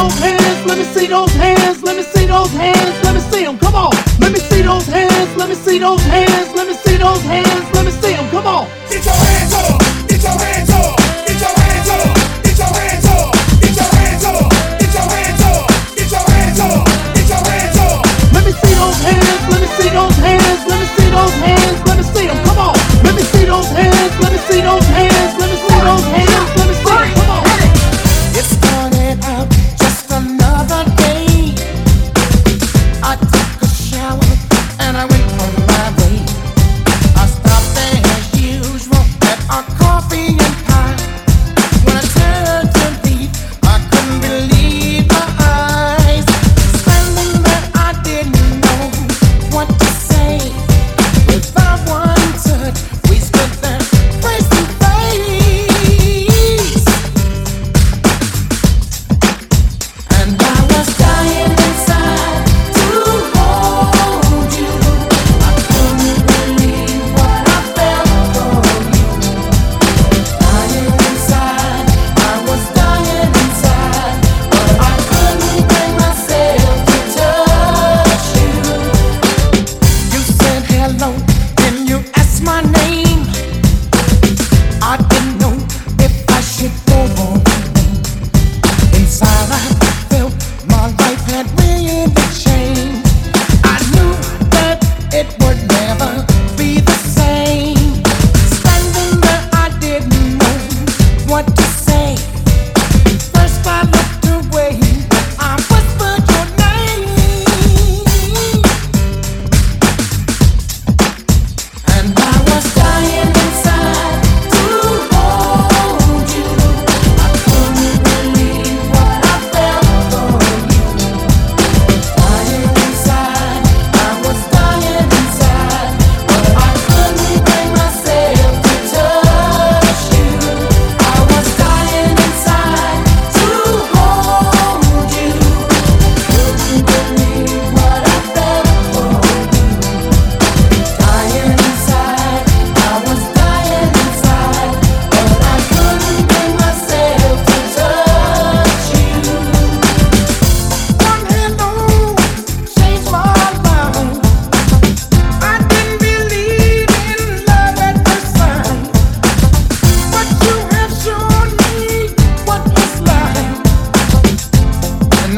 those hands, let me see those hands, let me see those hands, let me see them, come on. Let me see those hands, let me see those hands, let me see those hands, let me see them, come on. Get your hands up, get your hands up, get your hands up. Let me see those hands, let me see them, come on. Let me see those hands, let me see those hands.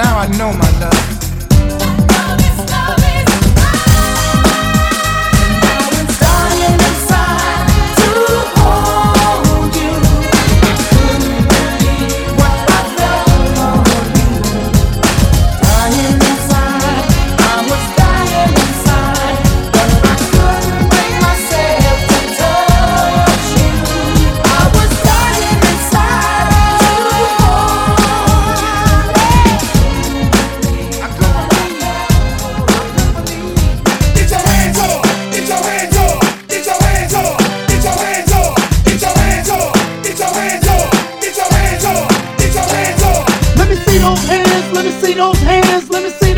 now I know my love.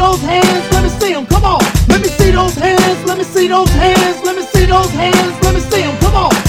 those hands, let me see them, come on. Let me see those hands, let me see those hands, let me see those hands, let me see them, come on.